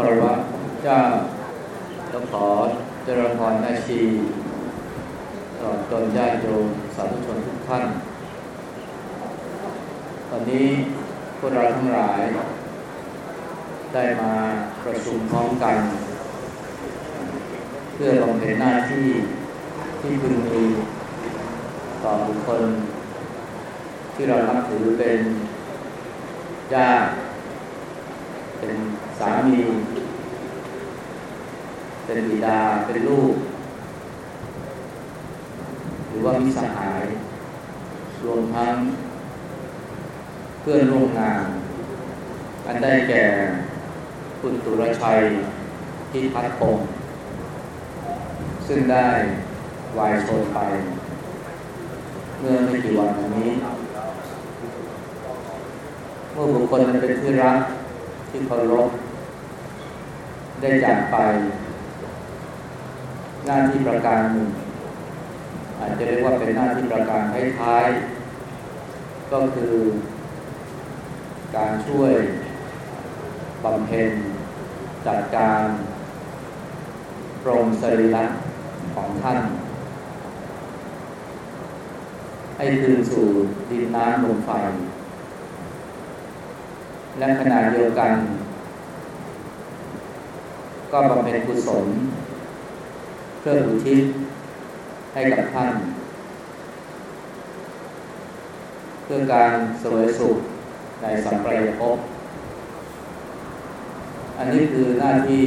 คารวะเจ้าต้องขอเจริญพรแม่ชีตลอดจนญาติโยมสาธุชนทุกท่าน ตอนนี้พวกเราทั้งหลาย ได้มาประชุมพร้อมกัน เพื่อบำเพ็ญหน้าที่ที่พึงมีต่อบุคคล ที่เรานับถือเป็นญาติเป็นสามี เป็นบิดา เป็นลูก หรือว่ามิสหาย รวมทั้ง เพื่อนร่วมงาน อันได้แก่คุณตุรชัยที่พัดพงซึ่งได้วายชนไป เมื่อไม่กี่วันนี้ เมื่อบุคคลเป็นที่รักที่เคารพได้จากไป หน้าที่ประการหนึ่ง อาจจะเรียกว่าเป็นหน้าที่ประการท้ายๆ ก็คือ การช่วยบำเพ็ญจัดการปรงสรีระของท่าน ให้คืนสู่ดินน้ำลมไฟ และขณะเดียวกัน ก็บำเพ็ญกุศล พื่ออุทิศให้กับท่าน เพื่อการสวยสุขในสัมปรายภพอันนี้คือหน้าที่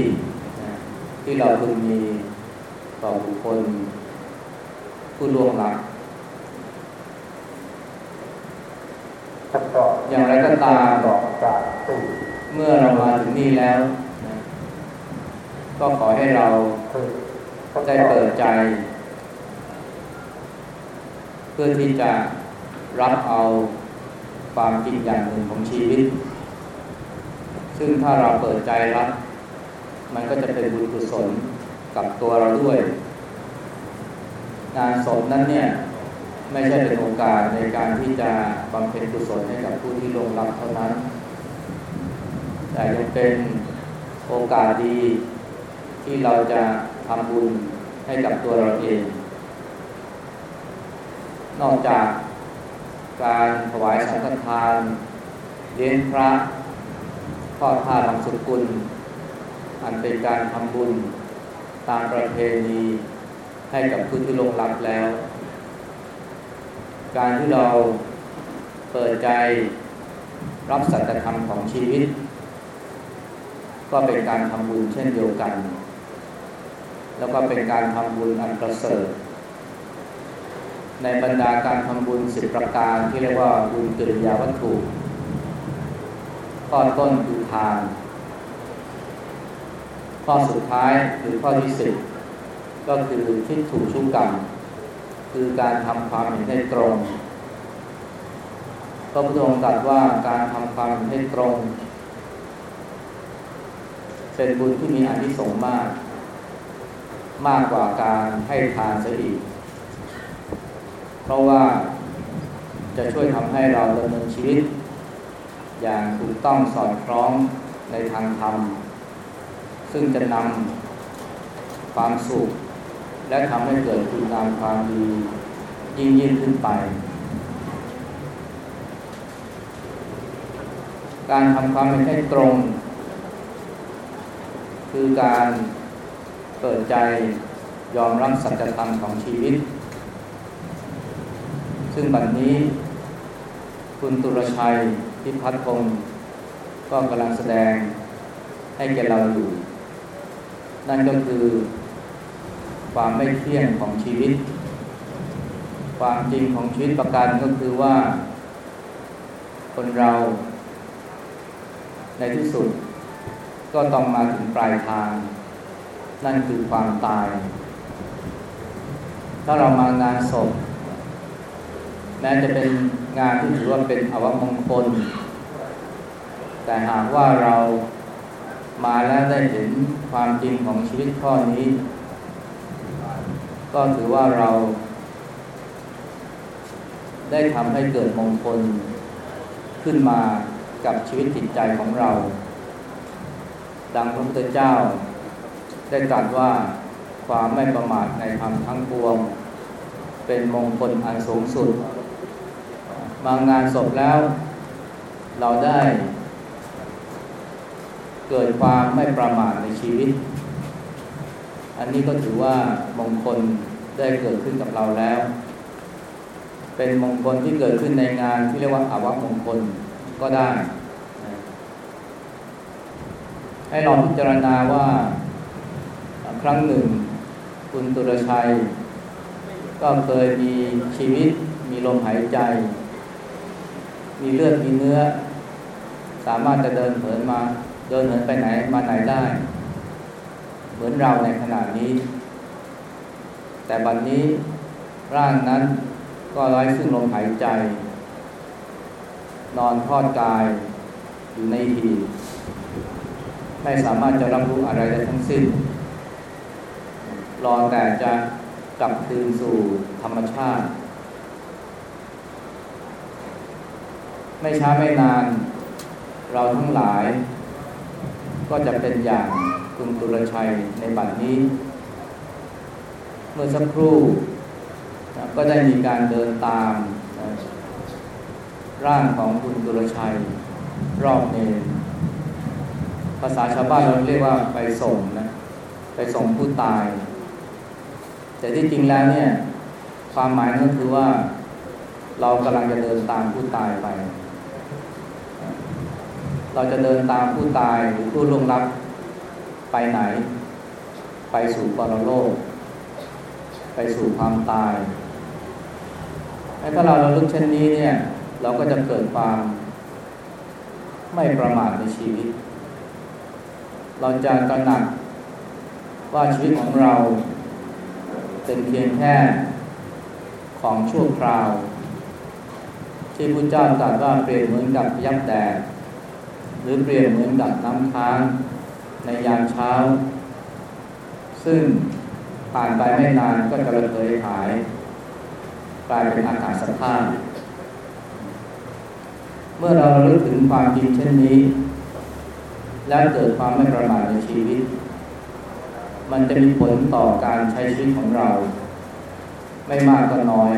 ที่เราพึงมีต่อบุคคลผู้ล่วงลับอย่างไรก็ตามเมื่อเรามาถึงนี่แล้ว ก็ขอให้เรา ได้เปิดใจ เพื่อที่จะรับเอาความจริงอย่างหนึ่งของชีวิต ซึ่งถ้าเราเปิดใจรับ มันก็จะเป็นบุญกุศลกับตัวเราด้วย งานศพนั้นเนี่ย ไม่ใช่เป็นโอกาสในการที่จะบำเพ็ญกุศลให้กับผู้ที่ลงรับเท่านั้น แต่ยังเป็นโอกาสดีที่เราจะ ทำบุญให้กับตัวเราเอง นอกจากการถวายสังฆทานเลี้ยงพระทอดผ้าทำสุกุล อันเป็นการทำบุญตามประเพณีให้กับผู้ที่ลงรับแล้ว การที่เราเปิดใจรับสัจธรรมของชีวิต ก็เป็นการทำบุญเช่นเดียวกัน แล้วก็เป็นการทำบุญอันประเสริฐ ในบรรดาการทำบุญสิบประการที่เรียกว่าบุญกิริยาวัตถุข้อต้นคือทาน ข้อสุดท้ายคือข้อที่สิบก็คือทิฏฐุชุกรรม คือการทำความเห็นให้ตรงพระพุทธองค์ตรัสว่าการทำความเห็นให้ตรง เป็นบุญที่มีอานิสงส์มาก มากกว่าการให้ทานเสียอีก เพราะว่าจะช่วยทำให้เราดำเนินชีวิต อย่างถูกต้องสอดคล้องในทางธรรม ซึ่งจะนำความสุข และทำให้เกิดคุณงามความดียิ่งยิ่งขึ้นไป การทำความเป็นให้ตรง คือการ เปิดใจยอมรับสัจธรรมของชีวิต ซึ่งบัดนนี้ คุณตุรชัยพิพัฒน์พงศ์ก็กำลังแสดงให้แก่เราอยู่ นั่นก็คือความไม่เที่ยงของชีวิต ความจริงของชีวิตประการก็คือว่า คนเราในที่สุดก็ต้องมาถึงปลายทาง นั่นคือความตาย ถ้าเรามางานศพแม้จะเป็นงานที่ถือว่าเป็นอวมงคล แต่หากว่าเรามาแล้วได้เห็นความจริงของชีวิตข้อนี้ ก็ถือว่าเรา ได้ทำให้เกิดมงคลขึ้นมากับชีวิตจิตใจของเรา ดังพระพุทธเจ้า ได้ตรัสว่าความไม่ประมาทในธรรมทั้งปวง เป็นมงคลอันสูงสุด มางานศพแล้ว เราได้ เกิดความไม่ประมาทในชีวิต อันนี้ก็ถือว่ามงคลได้เกิดขึ้นกับเราแล้ว เป็นมงคลที่เกิดขึ้นในงานที่เรียกว่าอาวมงคลก็ได้ ให้ลองพิจารณาว่า ครั้งหนึ่ง คุณตุรชัย ก็เคยมีชีวิต มีลมหายใจ มีเลือดมีเนื้อ สามารถจะเดินเหินมา เดินเหินไปไหนมาไหนได้ เหมือนเราในขณะนี้ แต่บัดนนี้ร่างนั้นก็ไร้ซึ่งลมหายใจ นอนทอดกายอยู่ในหีไม่สามารถจะรับรู้อะไรได้ทั้งสิ้น รอแต่จะกลับคืนสู่ธรรมชาติ ไม่ช้าไม่นาน เราทั้งหลาย ก็จะเป็นอย่างคุณตุลชัยในบัดนี้ เมื่อสักครู่ก็ได้มีการเดินตาม ร่างของคุณตุลชัย รอบเนรภาษาชาวบ้านเราเรียกว่าไปส่งนะ ไปส่งผู้ตาย แต่ที่จริงแล้วเนี่ย ความหมายนั่นคือว่าเรากำลังจะเดินตามผู้ตายไป เราจะเดินตามผู้ตายหรือผู้ล่วงลับไปไหน ไปสู่ปรโลก ไปสู่ความตายถ้าเราเราลึกเช่นนี้เนี่ย เราก็จะเกิดความไม่ประมาทในชีวิต เราจะตระหนักว่าชีวิตของเรา เป็นเพียงแค่ของชั่วคราว ที่พระเจ้าตรัสว่าเปรียบเหมือนกับยับแดดหรือเปรียบเหมือนกับน้ำค้างในยามเช้า ซึ่งผ่านไปไม่นานก็จะระเหยหาย กลายเป็นอากาศสภาพ เมื่อเราลึกถึงความจริงเช่นนี้ แล้วเกิดความไม่ประมาทในชีวิต มันจะมีผลต่อการใช้ชีวิตของเรา ไม่มากก็น้อย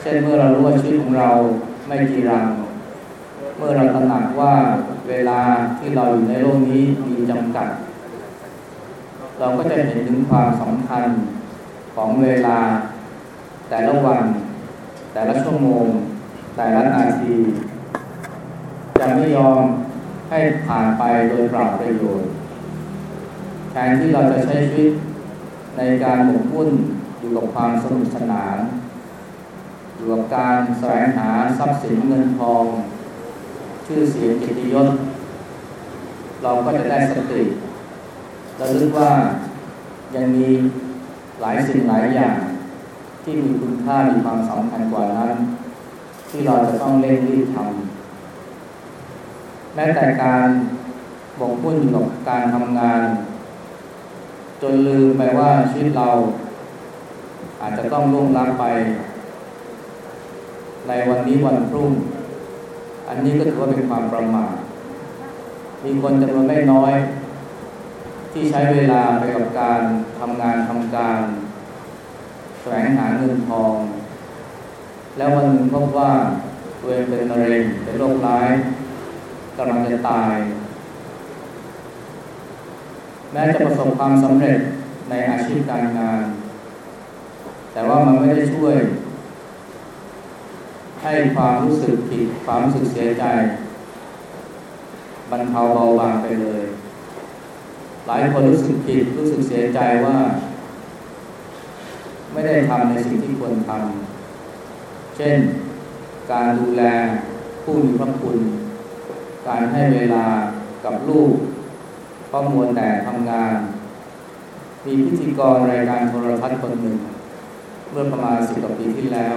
เช่นเมื่อเรารู้ว่าชีวิตของเราไม่จีรัง เมื่อเราตระหนักว่าเวลาที่เราอยู่ในโลกนี้มีจำกัด เราก็จะเห็นถึงความสำคัญของเวลา แต่ละวัน แต่ละชั่วโมง แต่ละนาที จะไม่ยอมให้ผ่านไปโดยเปล่าประโยชน์ ทนที่เราจะใช้ชีวิตในการหมกมุ่นอยู่กับความสนุกสนานอยู่กับการแสวงหาทรัพย์สินเงินทอง ชื่อเสียงกิติยศ เราก็จะได้สติระลึกว่ายังมีหลายสิ่งหลายอย่าง ที่มีคุณค่ามีความสำคัญกว่านั้น ที่เราจะต้องเร่งรีบทำแม้แต่การบกพุ่นอยู่กับการทำงาน จนลืมไปว่าชีวิตเรา อาจจะต้องล่วงลับไป ในวันนี้วันพรุ่ง อันนี้ก็ถือว่าเป็นความประมาทมีคนจำนวนไม่น้อย ที่ใช้เวลาไปกับการทำงานทำการ แสวงหาเงินทอง แล้ววันหนึ่งพบว่าตัวเองเป็นมะเร็งเป็นโรคร้ายกำลังจะตาย แม้จะประสบความสำเร็จในอาชีพการงาน แต่ว่ามันไม่ได้ช่วย ให้ความรู้สึกผิดความรู้สึกเสียใจบรรเทาเบาบางไปเลย หลายคนรู้สึกผิดรู้สึกเสียใจว่า ไม่ได้ทำในสิ่งที่ควรทำเช่น การดูแลผู้มีพระคุณ การให้เวลากับลูก เพราะมัวแต่ทำงาน มีพิธีกรรายการโทรทัศน์คนหนึ่ง เมื่อประมาณสิบกว่าปีที่แล้ว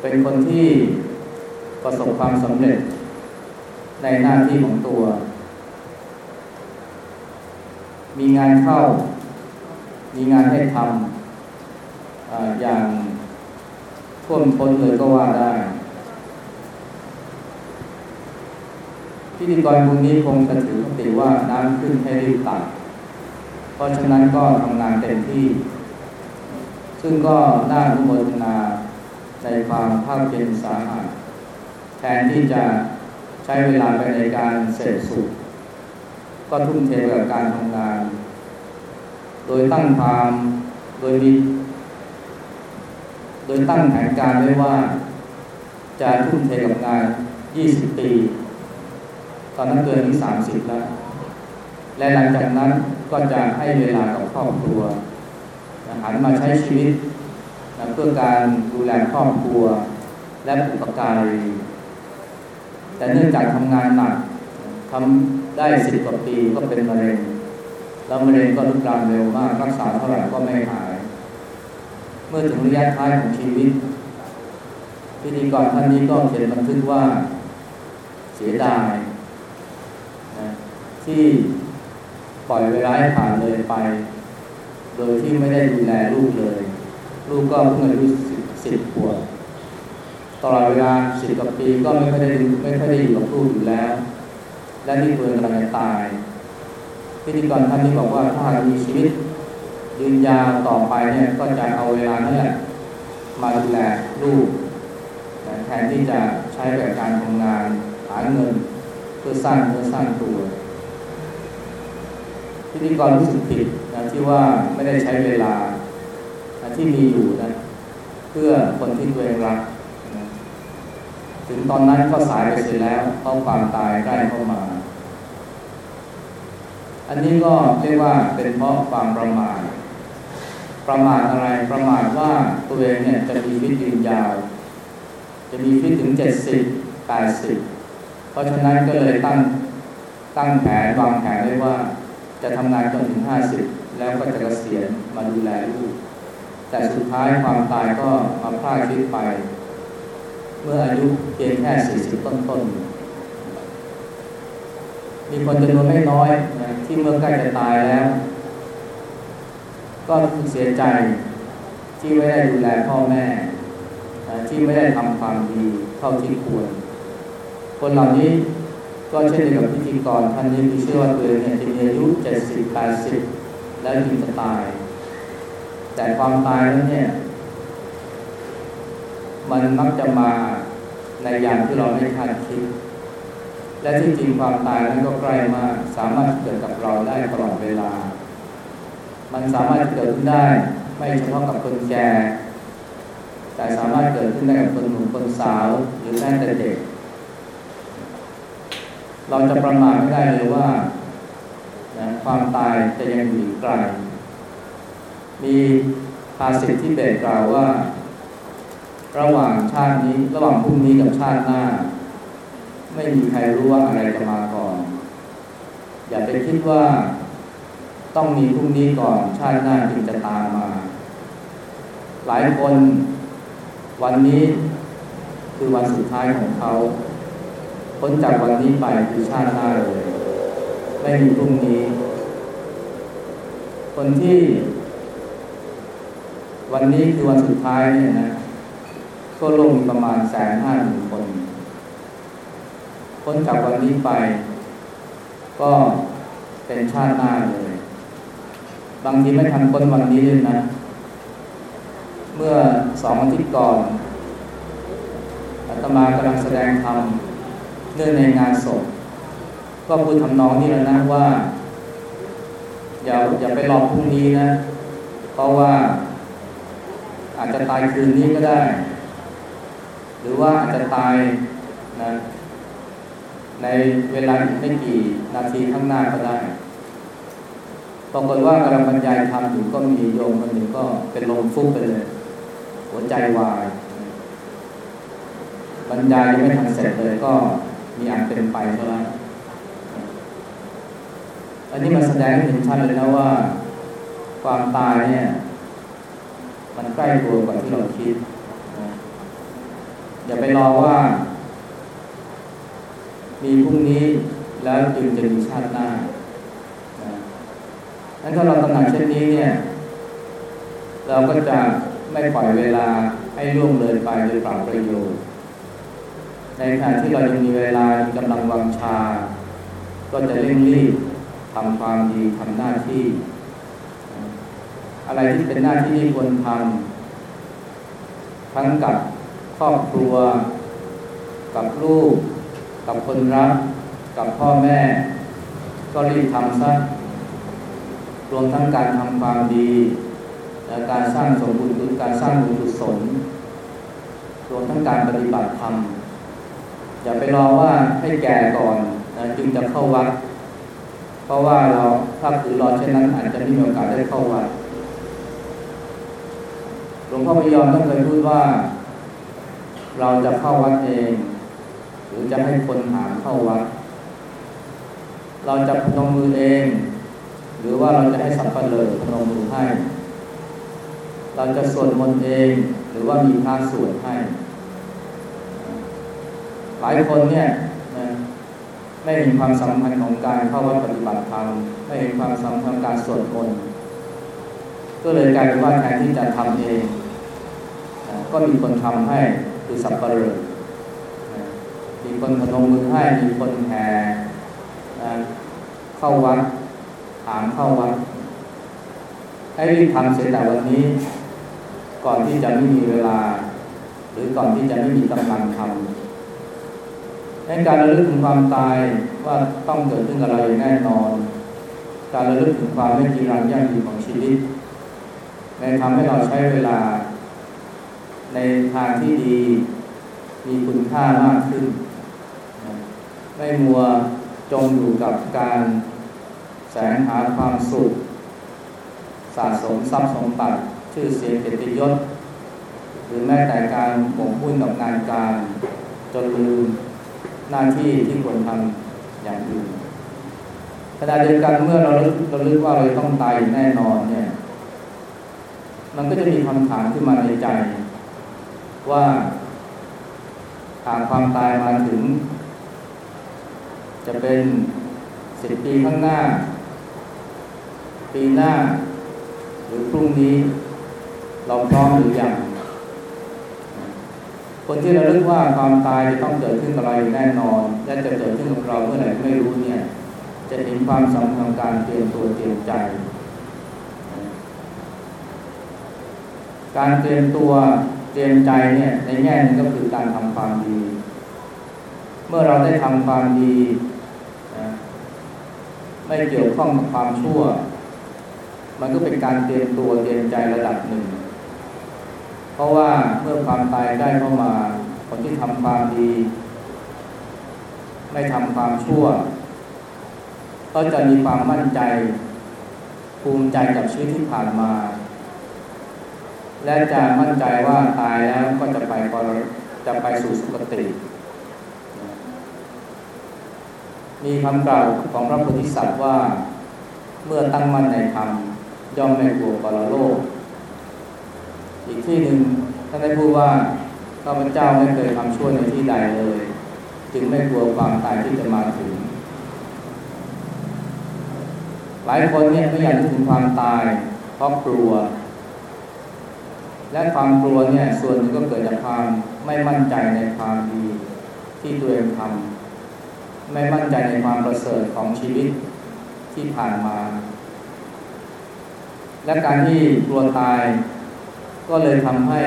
เป็นคนที่ประสบความสำเร็จในหน้าที่ของตัว มีงานเข้า มีงานให้ทำออย่างท่วมท้นเลยก็ว่าได้ ท พิธีกรคนนี้คงจะถือคติว่าน้ำขึ้นให้รีบตักเพราะฉะนั้นก็ทำงานเต็มที่ ซึ่งก็น่าอนุโมทนาในความภาคเพียรสาหัสแทนที่จะใช้เวลาไปในการเสพสุข ก็ทุ่มเทกับการทำงาน โดยตั้งความโดยมีโดยตั้งแผนการไว้ว่า จะทุ่มเทกับงาน 20 ปี ตอนนั้นเกินที่30แล้ว และหลังจากนั้นก็จะให้เวลากับครอบครัวหันมาใช้ชีวิตเพื่อการดูแลครอบครัว และอุปการีแต่เนื่องจากทำงานหนักทำได้สิบกว่าปีก็เป็นมะเร็ง แล้วมะเร็งก็ลุกลามเร็วมาก รักษาเท่าไหร่ก็ไม่หาย เมื่อถึงระยะท้ายของชีวิต พิธีกรท่านนี้ก็เขียนบันทึกว่าเสียดาย ที่ปล่อยเวลาให้ผ่านเลยไป โดยที่ไม่ได้ดูแลลูกเลย ลูกก็เพิ่งอายุสิบขวบตลอดเวลาสิบกว่าปีก็ไม่ค่อยได้ไม่ค่อยได้อยู่กับลูกอยู่แล้ว และนี่เพื่อนกำลังตาย พิธีกรท่านนี้บอกว่าถ้ามีชีวิตยืนยาวต่อไปเนี่ยก็จะเอาเวลานั่นแหละมาดูแลลูกแทนที่จะใช้กับการทำงานหาเงิน เพื่อสร้างเพื่อสร้างตัว พิธีกรรู้สึกผิดนะที่ว่าไม่ได้ใช้เวลาที่มีอยู่นะเพื่อคนที่ตัวเองรักถึงตอนนั้นก็สายไปเสียแล้วเพราะความตายใกล้เข้ามา อันนี้ก็เรียกว่าเป็นเพราะความประมาทประมาทอะไรประมาทว่าตัวเองเนี่ยจะมีชีวิตยืนยาว จะมีชีวิตถึงเจ็ดสิบแปดสิบเพราะฉะนั้นก็เลยตั้งตั้งแผนวางแผนไว้ว่า จะทำงานจนถึงห้าสิบแล้วก็จะเกษียณมาดูแลลูก แต่สุดท้ายความตายก็มาพลาดชีวิตไป เมื่ออายุเพียงแค่สี่สิบต้นๆ มีคนจำนวนไม่น้อยนะที่เมื่อใกล้จะตายแล้ว ก็รู้สึกเสียใจที่ไม่ได้ดูแลพ่อแม่ที่ไม่ได้ทำความดีเท่าที่ควร คนเหล่านี้ ก็เช่นเดียวกับพิธีกรท่านนี้ที่เชื่อว่าตัวเองเนี่ยจะมีอายุเจ็ดสิบแปดสิบแล้วจึงจะตาย แต่ความตายนั้นเนี่ย มันมักจะมาในอย่างที่เราไม่คาดคิด และที่จริงความตายนั้นก็ใกล้มากสามารถเกิดกับเราได้ตลอดเวลา มันสามารถเกิดขึ้นได้ไม่เฉพาะกับคนแก่แต่สามารถเกิดขึ้นได้กับคนหนุ่มคนสาวหรือแม้แต่เด็ก เราจะประมาทไม่ได้เลยว่าความตายจะยังอยู่ไกล มีภาษิตที่เบสกล่าวว่า ระหว่างชาตินี้ ระหว่างพรุ่งนี้กับชาติหน้า ไม่มีใครรู้ว่าอะไรจะมาก่อน อย่าไปคิดว่าต้องมีพรุ่งนี้ก่อนชาติหน้าจึงจะตามมา หลายคนวันนี้คือวันสุดท้ายของเขา พ้นจากวันนี้ไปคือชาติหน้าเลย ไม่มีพรุ่งนี้ คนที่ วันนี้คือวันสุดท้ายเนี่ยนะทั่วโลกมีประมาณแสนห้าหมื่นคน พ้นจากวันนี้ไป ก็เป็นชาติหน้าเลย บางทีไม่ทันพ้นวันนี้เลยนะ เมื่อสองอาทิตย์ก่อนอาตมากำลังแสดงธรรม เนื่องในงานศพก็พูดทำนองนี้แล้วนะว่าอย่าอย่าไปรอพรุ่งนี้นะ เพราะว่าอาจจะตายคืนนี้ก็ได้ หรือว่าอาจจะตายนะในเวลาไม่กี่นาทีข้างหน้าก็ได้ปรากฏว่ากำลังบรรยายทำอยู่ก็มีโยมคนหนึ่งก็เป็นลมฟุบไปเลย หัวใจวาย บรรยายยังไม่ทันเสร็จเลยก็ มีอันเป็นไปเท่านั้นอันนี้มันแสดงให้เห็นชัดเลยนะว่า ความตายเนี่ย มันใกล้ตัวกว่าที่เราคิดอย่าไปรอว่า มีพรุ่งนี้แล้วจึงจะมีชาติหน้านั้นถ้าเราตระหนักเช่นนี้เนี่ย เราก็จะไม่ปล่อยเวลาให้ล่วงเลยไปโดยเปล่าประโยชน์ ในขณะที่เรายังมีเวลามีกำลังวังชา ก็จะเร่งรีบทำความดีทำหน้าที่ อะไรที่เป็นหน้าที่ที่ควรทำทั้งกับครอบครัว กับลูก กับคนรัก กับพ่อแม่ ก็รีบทำซะรวมทั้งการทำความดีและการสร้างสมบูรณ์การสร้างบุญกุศลรวมทั้งการปฏิบัติธรรม อย่าไปรอว่าให้แก่ก่อนนะจึงจะเข้าวัด เพราะว่าเราถ้าคือรอเช่นนั้น อาจจะไม่มีโอกาสได้เข้าวัดหลวงพ่อพยอมท่านเคยพูดว่า เราจะเข้าวัดเอง หรือจะให้คนหาเข้าวัด เราจะพนมมือเอง หรือว่าเราจะให้สัพพเลอพนมมือให้ เราจะสวดมนต์เอง หรือว่ามีพระสวดให้ หลายคนเนี่ยไม่เห็นความสำคัญของการเข้าวัดปฏิบัติธรรมไม่เห็นความสำคัญการสวดมนต์ก็เลยกลายเป็นว่าแทนที่จะทำเองก็มีคนทำให้คือสับปะเลอมีคนพนมมือให้มีคนแห่เข้าวัดถามเข้าวัดให้รีบทำเสร็จแต่วันนี้ ก่อนที่จะไม่มีเวลา หรือก่อนที่จะไม่มีกำลังทำ ในการระลึกถึงความตายว่าต้องเกิดขึ้นกับเราอย่างแน่นอน การระลึกถึงความไม่จีรังยั่งยืนของชีวิต ในทำให้เราใช้เวลา ในทางที่ดี มีคุณค่ามากขึ้น ไม่มัวจมอยู่กับการแสวงหาความสุข สะสมทรัพย์สมบัติชื่อเสียงเกียรติยศ หรือแม้แต่การหมกมุ่นกับงานการจนลืม หน้าที่ที่ควรทำอย่างอื่นขณะเดียวกันเมื่อเราเราลึกว่าเราต้องตายแน่นอนเนี่ย มันก็จะมีคำถามขึ้นมาในใจ ว่าหากความตายมาถึง จะเป็นสิบปีข้างหน้า ปีหน้า หรือพรุ่งนี้ เราพร้อมหรือยัง คนที่ราลึกว่าความตายจะต้องเกิดขึ้นกับเราแน่นอน และจะเกิดขึ้นกับเราเมื่อไหร่ไม่รู้เนี่ย จะเห็นความสำคัญการเตรียมตัวเตรียมใจ การเตรียมตัวเตรียมใจเนี่ยในแง่นึงก็คือการทำความดี เมื่อเราได้ทำความดีไม่เกี่ยวข้องกับความชั่ว มันก็เป็นการเตรียมตัวเตรียมใจระดับหนึ่ง เพราะว่าเมื่อความตายได้เข้ามา คนที่ทำความดี ไม่ทำความชั่ว ก็จะมีความมั่นใจ ภูมิใจกับชีวิตที่ผ่านมา และจะมั่นใจว่าตายแล้วก็จะไปจะไปสู่สุคติ มีคำกล่าวของพระโพธิสัตว์ว่า เมื่อตั้งมั่นในธรรมย่อมไม่กลัวปรโลก อีกที่หนึ่งท่านได้พูดว่าข้าพเจ้าไม่เคยทำชั่วในที่ใดเลย จึงไม่กลัวความตายที่จะมาถึง หลายคนเนี่ยไม่อยากถึงความตายเพราะกลัว และความกลัวเนี่ยส่วนนึงก็เกิดจากความไม่มั่นใจในความดีที่ตัวเองทำไม่มั่นใจในความประเสริฐของชีวิตที่ผ่านมา และการที่กลัวตาย ก็เลยทำให้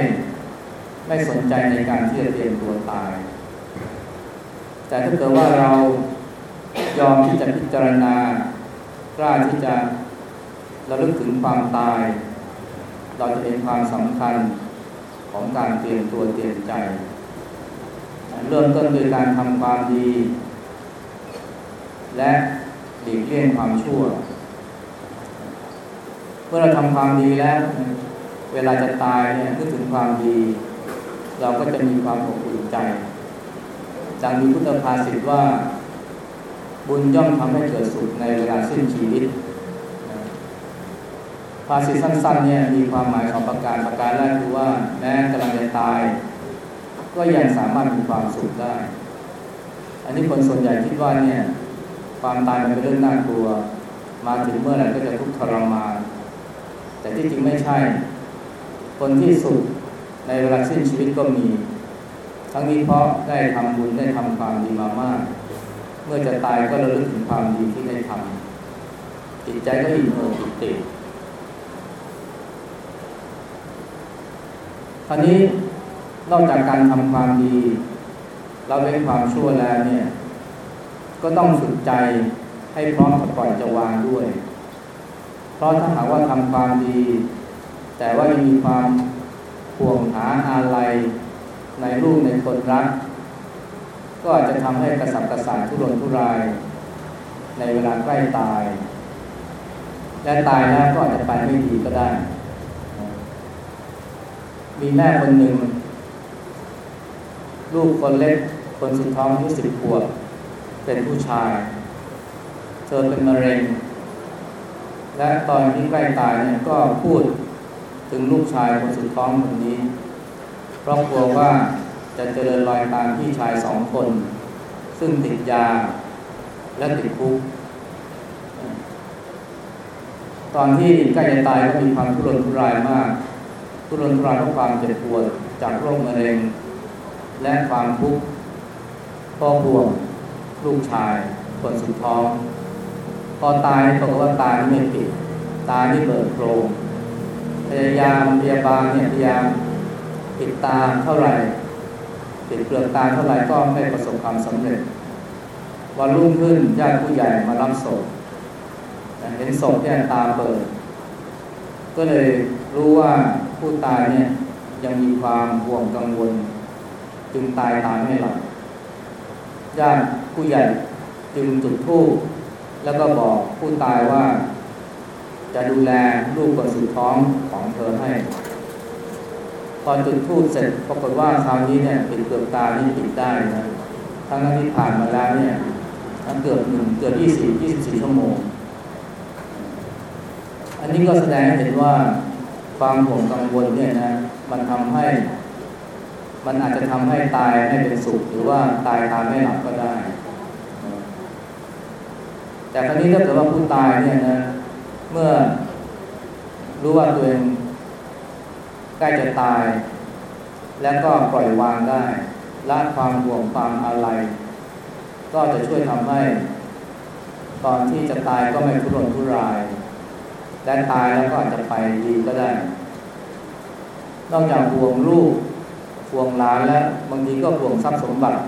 ไม่สนใจในการที่จะเตรียมตัวตาย แต่ถ้าเกิดว่าเรายอมที่จะพิจารณากล้าที่จะระลึกถึงความตาย เราจะเห็นความสำคัญของการเตรียมตัวเตรียมใจ เริ่มต้นโดยการทำความดี และหลีกเลี่ยงความชั่ว เมื่อเราทำความดีแล้ว เวลาจะตายเนี่ยนึกถึงความดี เราก็จะมีความอบอุ่นใจจังมีพุทธภาษิตว่า บุญย่อมทำให้เกิดสุขในเวลาสิ้นชีวิต ภาษิตสั้นๆเนี่ยมีความหมายของประการประการแรกคือว่าแม้กำลังจะตาย ก็ยังสามารถมีความสุขได้ อันนี้คนส่วนใหญ่คิดว่าเนี่ยความตายมันเป็นเรื่องน่ากลัว มาถึงเมื่อไหร่ก็จะทุกข์ทรมานแต่ที่จริงไม่ใช่ คนที่สุขในเวลาสิ้นชีวิตก็มี ทั้งนี้เพราะได้ทำบุญได้ทำความดีมามาก เมื่อจะตายก็ระลึกถึงความดีที่ได้ทำจิตใจก็อิ่มเอิบปิติคราวนี้นอกจากการทำความดีเราเป็นความชั่วแล้วเนี่ย ก็ต้องฝึกใจให้พร้อมจะปล่อยจะวางด้วย เพราะถ้าหากว่าทำความดี แต่ว่ายังมีความห่วงหาอาลัยในลูกในคนรัก ก็อาจจะทำให้กระสับกระส่ายทุรนทุราย ในเวลาใกล้ตาย และตายแล้วก็อาจจะไปไม่ดีก็ได้ มีแม่คนหนึ่ง ลูกคนเล็กคนสุดท้องอายุสิบขวบเป็นผู้ชาย เธอเป็นมะเร็ง และตอนที่ใกล้ตายเนี่ยก็พูด ถึงลูกชายคนสุดท้องคนนี้ เพราะกลัวว่าจะเจริญรอยตามพี่ชายสองคน ซึ่งติดยาและติดคุกตอนที่ใกล้จะตายก็มีความทุรนทุรายมากทุรนทุรายเพราะความเจ็บปวดจากโรคมะเร็ง และความทุกข์พ่อห่วงลูกชายคนสุดท้องพอตายปรากฏว่าตาไม่ปิดตาที่เปิดโพรง ยายามพยาบาลเนี่ยพยายามปิดตาเท่าไหร่ปิดเปลือกตาเท่าไหร่ก็ไม่ประสบความสำเร็จ วันรุ่งขึ้นญาติผู้ใหญ่มารับศพเห็นศพเนี่ยตาเปิด ก็เลยรู้ว่าผู้ตายเนี่ยยังมีความห่วงกังวล จึงตายตามไม่หลับญาติผู้ใหญ่จึงจุดธูปแล้วก็บอกผู้ตายว่า จะดูแลลูกคนสุดท้องของเธอให้ พอจุดทูบเสร็จปรากฏว่าคราวนี้เนี่ยปิดเกือบตานี่ปิดได้นะทั้งที่ผ่านมาแล้วเนี่ยเกือบหนึ่งเกือบยี่สิบยี่สิบสี่ชั่วโมง อันนี้ก็แสดงเห็นว่าความห่วงกังวลเนี่ยนะมันทำให้ มันอาจจะทำให้ตายให้เป็นสุข หรือว่าตายตามไม่หลับก็ได้ แต่ครั้นี้ถ้าเกิดว่าผู้ตายเนี่ยนะ เมื่อรู้ว่าตัวเองใกล้จะตาย แล้วก็ปล่อยวางได้ละความห่วงความอะไร ก็จะช่วยทำให้ ตอนที่จะตายก็ไม่ทุรนทุราย และตายแล้วก็อาจจะไปดีก็ได้ นอกจากห่วงลูกห่วงหลานแล้ว บางทีก็ห่วงทรัพย์สมบัติ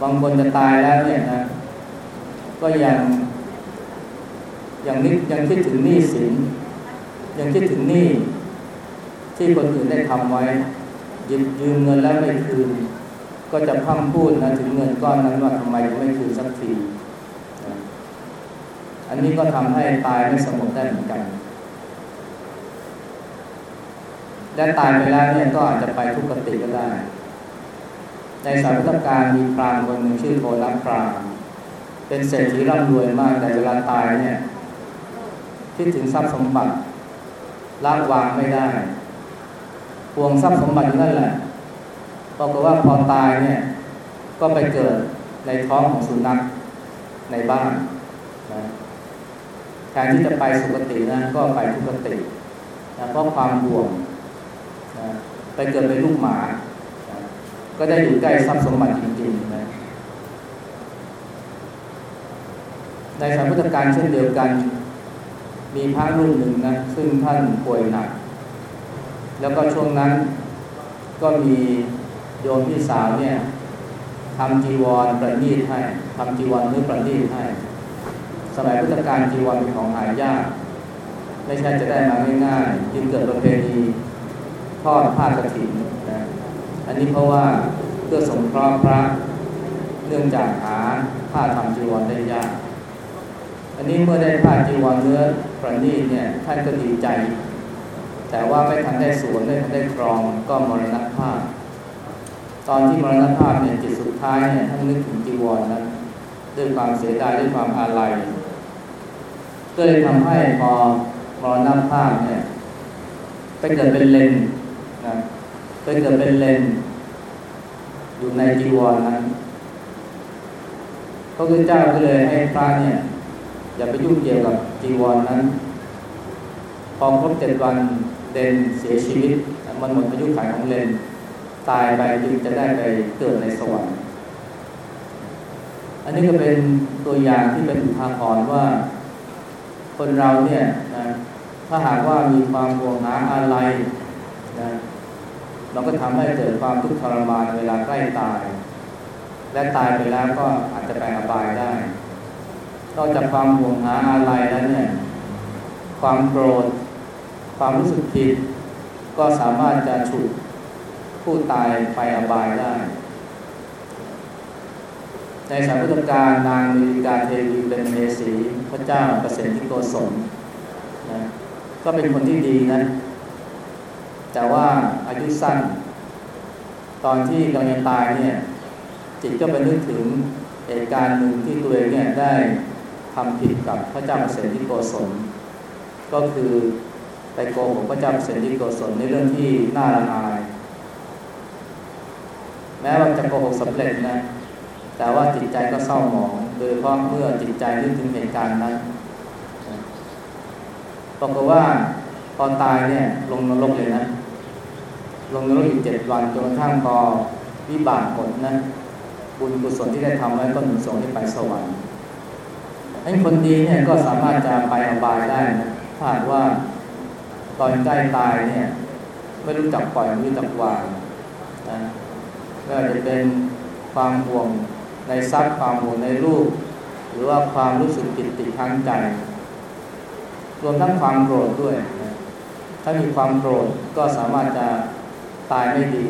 บางคนจะตายแล้วเนี่ยนะ ก็ยังยังนึกยังคิดถึงหนี้สินยังคิดถึงหนี้ที่คนอื่นได้ทำไว้ยืมยืมเงินแล้วไม่คืน ก็จะพั่มพูดนะถึงเงินก้อนนั้นว่าทำไมไม่คืนสักที อันนี้ก็ทำให้ตายไม่สงบได้เหมือนกันและตายไปแล้วเนี่ยก็อาจจะไปทุกขติก็ได้ ในสายพุทธการมีพรามคนหนึ่งชื่อโทนัพราม เป็นเศรษฐีร่ำรวยมากแต่เวลาตายเนี่ยคิดถึงทรัพย์สมบัติละวางไม่ได้ห่วงทรัพย์สมบัตินั่นแหละบอกว่าพอตายเนี่ย ก็ไปเกิดในท้องของสุนัขในบ้านนะแทนที่จะไปสุคตินะก็ไปทุกตินะเพราะความห่วงนะไปเกิดเป็นลูกหมานะก็ได้อยู่ใกล้ทรัพย์สมบัติจริงๆนะ ในสายพุทธการเช่นเดียวกัน มีพระรูปหนึ่งนะซึ่งท่านป่วยหนัก แล้วก็ช่วงนั้นก็มีโยมพี่สาวเนี่ยทำจีวรประณีตให้ทำจีวรเนื้อประณีตให้ สมัยพุทธกาลจีวรเป็นของหายาก ไม่ใช่จะได้มาง่ายๆจึงเกิดประเพณีทอดผ้ากรถินนะอันนี้เพราะว่าเพื่อสงเคราะห์พระ เนื่องจากหาผ้าทำจีวรได้ยาก อันนี้เมื่อได้ผ้าจีวรเนื้อประณีตเนี่ยท่านก็ดีใจ แต่ว่าไม่ทันได้สวมไม่ทันได้ครองก็มรณภาพ ตอนที่มรณภาพเนี่ยจิตสุดท้ายเนี่ยท่านนึกถึงจีวรนั้นด้วยความเสียดายด้วยความอาลัยก็เลยทำให้พอมรณภาพเนี่ยไปเกิดเป็นเลนนะไปเกิดเป็นเลนอยู่ในจีวรนั้นพระพุทธเจ้าก็เลยให้พระเนี่ย อย่าไปยุ่งเกี่ยวกับจีวรนนั้น พอครบเจ็ดวันเดนเสียชีวิต มันหมดอายุขัยของเลนตายไปจึงจะได้ไปเกิดในสวรรค์ อันนี้ก็เป็นตัวอย่างที่เป็นอุทาหรณ์ว่า คนเราเนี่ยนะถ้าหากว่ามีความห่วงหาอะไรนะเราก็ทำให้เกิดความทุกข์ทรมานเวลาใกล้ตาย และตายไปแล้วก็อาจจะไปอบายได้ นอกจากความห่วงหาอะไรแล้วเนี่ย ความโกรธ ความรู้สึกผิด ก็สามารถจะฉุดผู้ตายไปอบายได้ ในสายพุทธการนางมีการเทวีเป็นเมสีพระเจ้าเกษตรที่โกศลนะก็เป็นคนที่ดีนะ แต่ว่าอายุสั้น ตอนที่กำลังตายเนี่ย จิตก็ไปนึกถึงเหตุการณ์หนึ่งที่ตัวเองเนี่ยได้ ทำผิดกับพระเจ้าเกษตที่โกศล ก็คือไปโกหกพระเจ้าเกษตที่โกศลในเรื่องที่น่าละอาย แม้ว่าจะโกหกสำเร็จนะแต่ว่าจิตใจก็เศร้าหมอง โดยเพราะเมื่อจิตใจนึกถึงเหตุการณ์นั้นปรากฏว่าพอนตายเนี่ยลงนรกเลยนะ ลงนรกอยู่เจ็ดวันจนกระทั่งพอวิบากหมดนะ บุญกุศลที่ได้ทำไว้ก็หนุนส่งให้ไปสวรรค์ ไอ้คนดีเนี่ยก็สามารถจะไปอบายได้ถ้าหากว่าตอนใกล้ตายเนี่ย ไม่รู้จักปล่อยไม่รู้จักวางนะก็จะเป็นความห่วงในทรัพย์ความห่วงในรูป หรือว่าความรู้สึกติดติดทั้งใจ รวมทั้งความโกรธด้วยนะถ้ามีความโกรธก็สามารถจะตายไม่ดี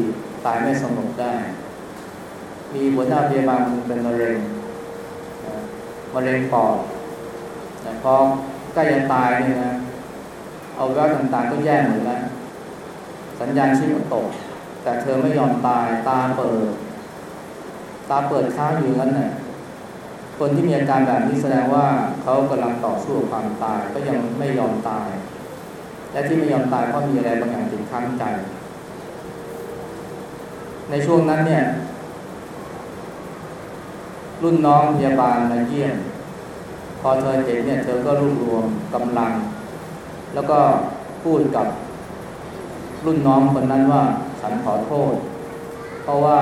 ตายไม่สงบได้ มีหัวหน้าพยาบาลเป็นมะเร็ง มะเร็งปอดพอใกล้จะตายเนี่ยนะเอาแววต่างๆก็แย่หมดแล้วสัญญาณชีพตก แต่เธอไม่ยอมตายตาเปิด ตาเปิดค้างอยู่นั้นน่ะคนที่มีอาการแบบนี้แสดงว่าเขากำลังต่อสู้ความตายก็ยังไม่ยอมตาย และที่ไม่ยอมตายเพราะมีอะไรบางอย่างติดค้างใจ ในช่วงนั้นเนี่ย รุ่นน้องพยาบาลมาเยี่ยม พอเธอเห็นเนี่ยเธอก็รวบรวมกำลัง แล้วก็พูดกับรุ่นน้องคนนั้นว่าฉันขอโทษ เพราะว่า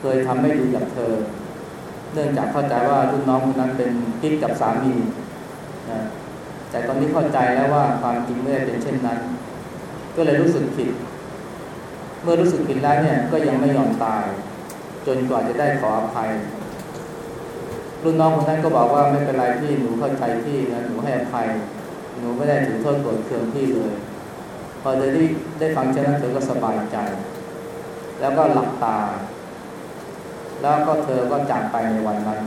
เคยทำไม่ดีกับเธอ เนื่องจากเข้าใจว่ารุ่นน้องคนนั้นเป็นกิ๊กกับสามีนะแต่ตอนนี้เข้าใจแล้วว่าความจริงไม่ได้เป็นเช่นนั้น ก็เลยรู้สึกผิด เมื่อรู้สึกผิดแล้วเนี่ยก็ยังไม่ยอมตาย จนกว่าจะได้ขออภัย รุ่นน้องคนนั้นก็บอกว่าไม่เป็นไรพี่หนูเข้าใจพี่นะหนูให้อภัยหนูไม่ได้ถือโทษโกรธเคืองพี่เลย พอเธอได้ได้ฟังเช่นนั้นเธอก็สบายใจ แล้วก็หลับตา แล้วก็เธอก็จากไปในวันนั้น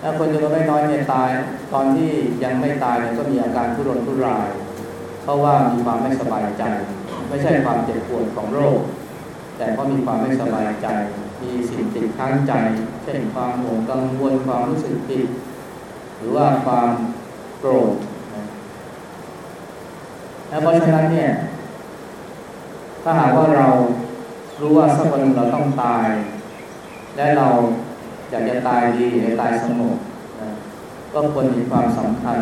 แล้วคนจำนวนไม่น้อยเนี่ยตาย ตอนที่ยังไม่ตายเนี่ยก็มีอาการทุรนทุราย เพราะว่ามีความไม่สบายใจ ไม่ใช่ความเจ็บปวดของโรค แต่เพราะมีความไม่สบายใจ มีสิ่งติดค้างใจเช่นความห่วงกังวลความรู้สึกผิด หรือว่าความโกรธแล้วเพราะฉะนั้นเนี่ย ถ้าหากว่าเรารู้ว่าสักวันเราต้องตาย และเราอยากจะตายดีอยากจะตายสงบก็ควรมีความสำคัญ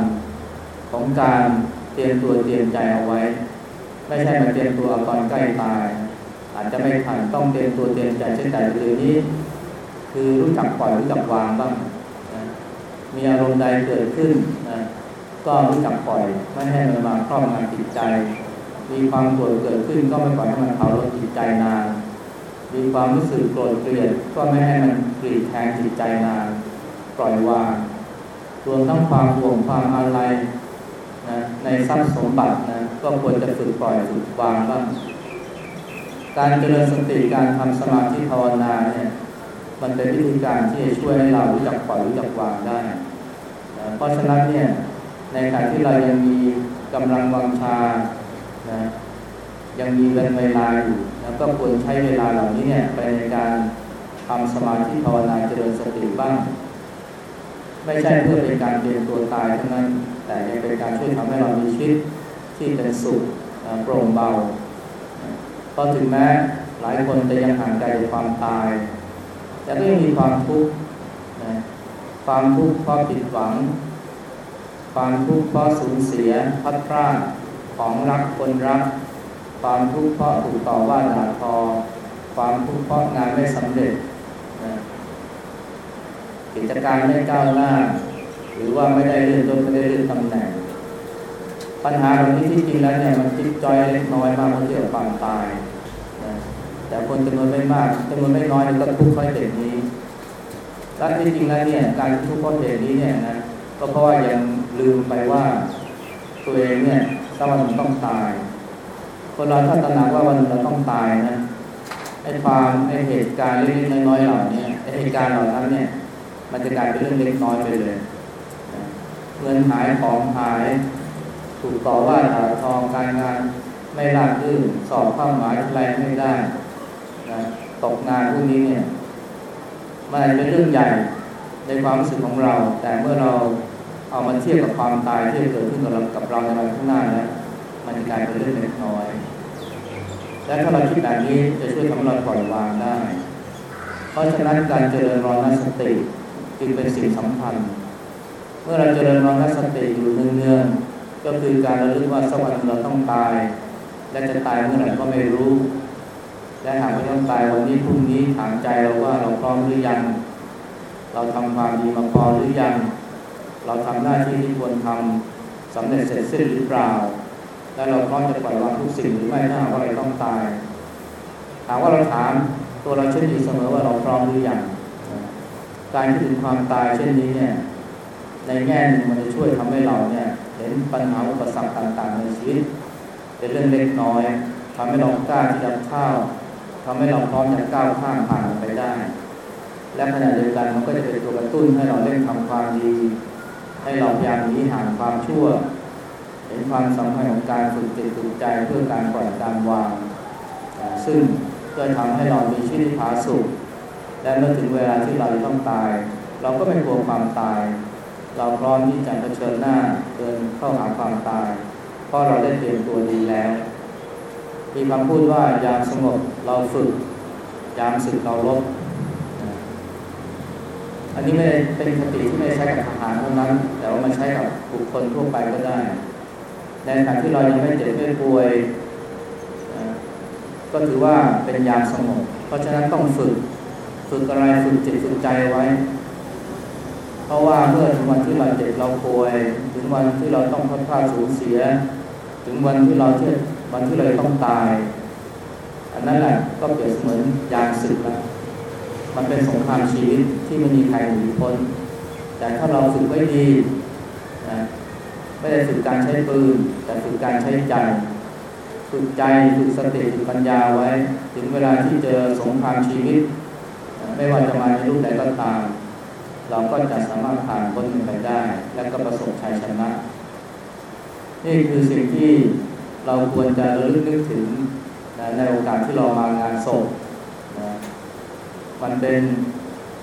ของการเตรียมตัวเตรียมใจเอาไว้ ไม่ใช่มาเตรียมตัวตอนใกล้ตาย อาจจะไม่ทันต้องเตรียมตัวเตรียมใจเช่นแต่เดือนนี้ คือรู้จักปล่อยรู้จักวางบ้างนะมีอารมณ์ใดเกิดขึ้นนะก็รู้จักปล่อยไม่ให้มันมาครอบงำจิตใจ มีความโกรธเกิดขึ้นก็ไม่ปล่อยให้มันเผาลนจิตใจนาน มีความรู้สึกโกรธเกลียดก็ไม่ให้มันกรีดแทงจิตใจนาน ปล่อยวางรวมทั้งความห่วงความอะไรนะในทรัพย์สมบัตินะก็ควรจะฝึกปล่อยฝึกวางบ้างการเจริญสติการทำสมาธิภาวนาเนี่ย มันเป็นวิธีการที่จะช่วยให้เรารู้จักปล่อยรู้จักวางได้ เพราะฉะนั้นเนี่ยในขณะที่เรายังมีกำลังวังชานะยังมีเวลาอยู่แล้วก็ควรใช้เวลาเหล่านี้เนี่ยไปในการทำสมาธิภาวนาเจริญสติบ้าง ไม่ใช่เพื่อเป็นการเตรียมตัวตายเท่านั้น แต่ยังเป็นการช่วยทำให้เรามีชีวิตที่เป็นสุขโปร่งเบาเพราะถึงแม้หลายคนจะยังห่างไกลจากความตาย แต่ก็ยังมีความทุกข์ความทุกข์เพราะผิดหวัง ความทุกข์เพราะสูญเสียพัดพลาดของรักคนรัก ความทุกข์เพราะถูกต่อว่าด่าทอความทุกข์เพราะงานไม่สำเร็จนะกิจการไม่ก้าวหน้า หรือว่าไม่ได้เลื่อนยศไม่ได้เลื่อนตำแหน่ง ปัญหาเหล่านี้ที่จริงแล้วเนี่ยมันจิ๊บจอยเล็กน้อยมากเมื่อเทียบกับความตาย แต่คนจำนวนไม่มากจำนวนไม่น้อยก็ทุกข์เพราะเหตุนี้และที่จริงแล้วเนี่ยการทุกข์เพราะเหตุนี้เนี่ยนะก็เพราะว่ายังลืมไปว่าตัวเองเนี่ยถ้าวันหนึ่งต้องตาย คนเราถ้าตระหนักว่าวันหนึ่งเราต้องตายนะไอ้ความไอ้เหตุการณ์เล็กๆน้อยๆเหล่านี้ไอ้เหตุการณ์เหล่านั้นเนี่ย มันจะกลายเป็นเรื่องเล็กน้อยไปเลยเงินหายของหาย ถูกต่อว่าด่าทองการงานไม่ราบรื่นสอบข้าหมายอะไรไม่ได้ นะตกงานพวกนี้เนี่ยมันเป็นเรื่องใหญ่ในความรู้สึกของเรา แต่เมื่อเราเอามาเทียบกับความตายที่เกิดขึ้นกับเรากับเราในวันข้างหน้าแล้วมันกลายเป็นเรื่องเล็กน้อย และถ้าเราคิดแบบนี้จะช่วยทำให้เราปล่อยวางได้ เพราะฉะนั้นการเจริญรอนสติจึงเป็นสิ่งสำคัญ เมื่อเราเจริญรอนสติอยู่เนืองๆก็คือการระลึกว่าสักวันเราต้องตาย และจะตายเมื่อไหร่ก็ไม่รู้ และหากไม่ต้องตายวันนี้พรุ่งนี้ถามใจเราว่าเราพร้อมหรือยัง เราทำความดีมาพอหรือยัง เราทำหน้าที่ที่ควรทำสำเร็จเสร็จสิ้นหรือเปล่า และเราพร้อมจะปล่อยวางทุกสิ่งหรือไม่ถ้าว่าเราต้องตาย ถามว่าเราถามตัวเราเช่นนี้เสมอว่าเราพร้อมหรือยังการคิดถึงความตายเช่นนี้เนี่ยในแง่หนึ่งมันจะช่วยทำให้เราเนี่ยเห็นปัญหาอุปสรรคต่าง ๆ ในชีวิต เป็นเรื่องเล็กน้อยทำให้เรากล้าที่จะเข้า ทำให้เราพร้อมจะก้าวข้ามผ่านไปได้ และขณะเดียวกันมันก็จะเป็นตัวกระตุ้นให้เราเร่งทำความดี ให้เราพยายามหนีห่างความชั่ว เห็นความสำคัญของการฝึกจิตฝึกใจเพื่อการปล่อยการวาง ซึ่งก็ทำให้เรามีชีวิตผาสุขและเมื่อถึงเวลาที่เราจะต้องตาย เราก็ไม่กลัวความตาย เราพร้อมที่จะเผชิญหน้าเดินเข้าหาความตาย เพราะเราได้เตรียมตัวดี มีคำพูดว่ายามสงบเราฝึก ยามสึกเราลบ อันนี้ไม่ได้เป็นคติที่ไม่ใช้กับทหารเท่านั้น แต่ว่ามันใช้กับบุคคลทั่วไปก็ได้ ในขณะที่เรายังไม่เจ็บไม่ป่วย ก็ถือว่าเป็นยามสงบ เพราะฉะนั้นต้องฝึก ฝึกอะไรฝึกจิตฝึกใจไว้ เพราะว่าเมื่อถึงวันที่เราเจ็บเราป่วย ถึงวันที่เราต้องพัดพลาดสูญเสีย ถึงวันที่เราที่ วันที่เราต้องตาย อันนั้นแหละก็เปรียบเสมือนยางศึกแล้วมันเป็นสงครามชีวิตที่ไม่มีใครหนีพ้นแต่ถ้าเราฝึกไว้ดีนะไม่ได้ฝึกการใช้ปืน แต่ฝึกการใช้ใจ ฝึกใจฝึกสติฝึกปัญญาไว้ ถึงเวลาที่เจอสงครามชีวิต ไม่ว่าจะมาในรูปใดก็ตาม เราก็จะสามารถผ่านพ้นมันไปได้ และก็ประสบชัยชนะ นี่คือสิ่งที่ เราควรจะระลึกนึกถึงในโอกาสที่เรามางานศพมันเป็น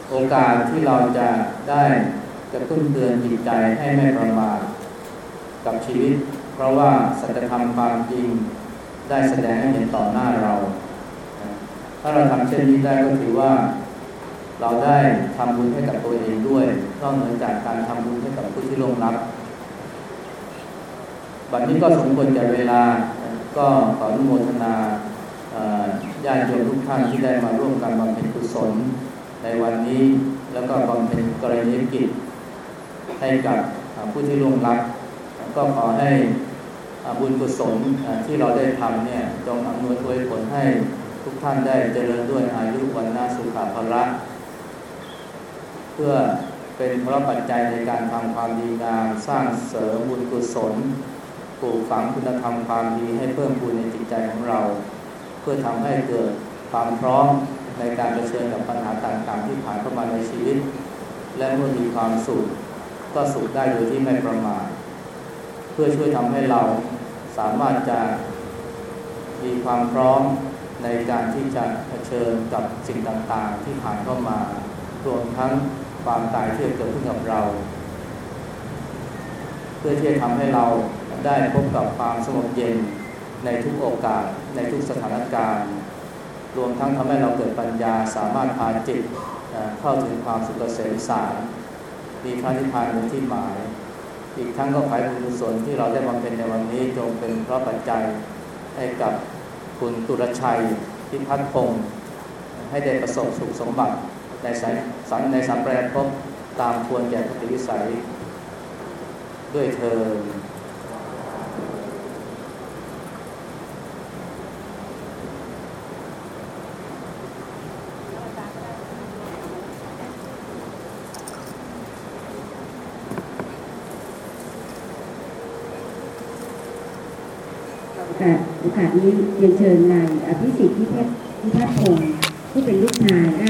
โอกาสที่เราจะได้กระตุ้นเตือนจิตใจให้ไม่ประมาทกับชีวิต เพราะว่าสัจธรรมความจริงได้แสดงให้เห็นต่อหน้าเรา ถ้าเราทำเช่นนี้ได้ก็ถือว่า เราได้ทำบุญให้กับตัวเองด้วยนอกเหนือจากการทำบุญให้กับผู้ที่ลงรับ บัดนี้ก็สมควรแก่เวลา ก็ขออนุโมทนาญาติโยมทุกท่านที่ได้มาร่วมกันบำเพ็ญกุศลในวันนี้ แล้วก็บำเพ็ญกรณียกิจ ให้กับผู้ที่ร่วงรับก็ขอให้บุญกุศลที่เราได้ทำเนี่ยจงอำนวยผลให้ทุกท่านได้เจริญด้วยอายุวันนาสุขาภละเพื่อเป็นพระปัจจัยในการทำความดีงามสร้างเสริมบุญกุศล ปลูกฝังคุณธรรมความดีให้เพิ่มพูนในจิตใจของเรา เพื่อทำให้เกิดความพร้อมในการเผชิญกับปัญหาต่างๆ ที่ผ่านเข้ามาในชีวิต และเมื่อมีความสุขก็สุขได้โดยที่ไม่ประมาทเพื่อช่วยทำให้เราสามารถจะมีความพร้อมในการที่จะเผชิญกับสิ่งต่างๆ ที่ผ่านเข้ามารวมทั้งความตายที่เกิดขึ้นกับเรา เพื่อที่จะทำให้เรา ได้พบกับความสงบเย็นในทุกโอกาสในทุกสถานการณ์ รวมทั้งทำให้เราเกิดปัญญาสามารถพาจิตเข้าถึงความสุขเกษมสารมีพระนิพพานเป็นที่หมาย อีกทั้งก็ขายบุญกุศลที่เราได้บำเพ็ญในวันนี้จงเป็นเพราะปัจจัยให้กับคุณตุรชัยพิพัฒน์พงศ์ให้ได้ประสบสุขสมบัติในสายสังในสัมแปรภพตามควรแก่คติวิสัย ด้วยเธอญ โอกาสโอกาสนี้เรียนเชิญนายอภิสิทธิ์พิพัฒน์พิพัฒน์พงศ์ผู้เป็นลูกชาย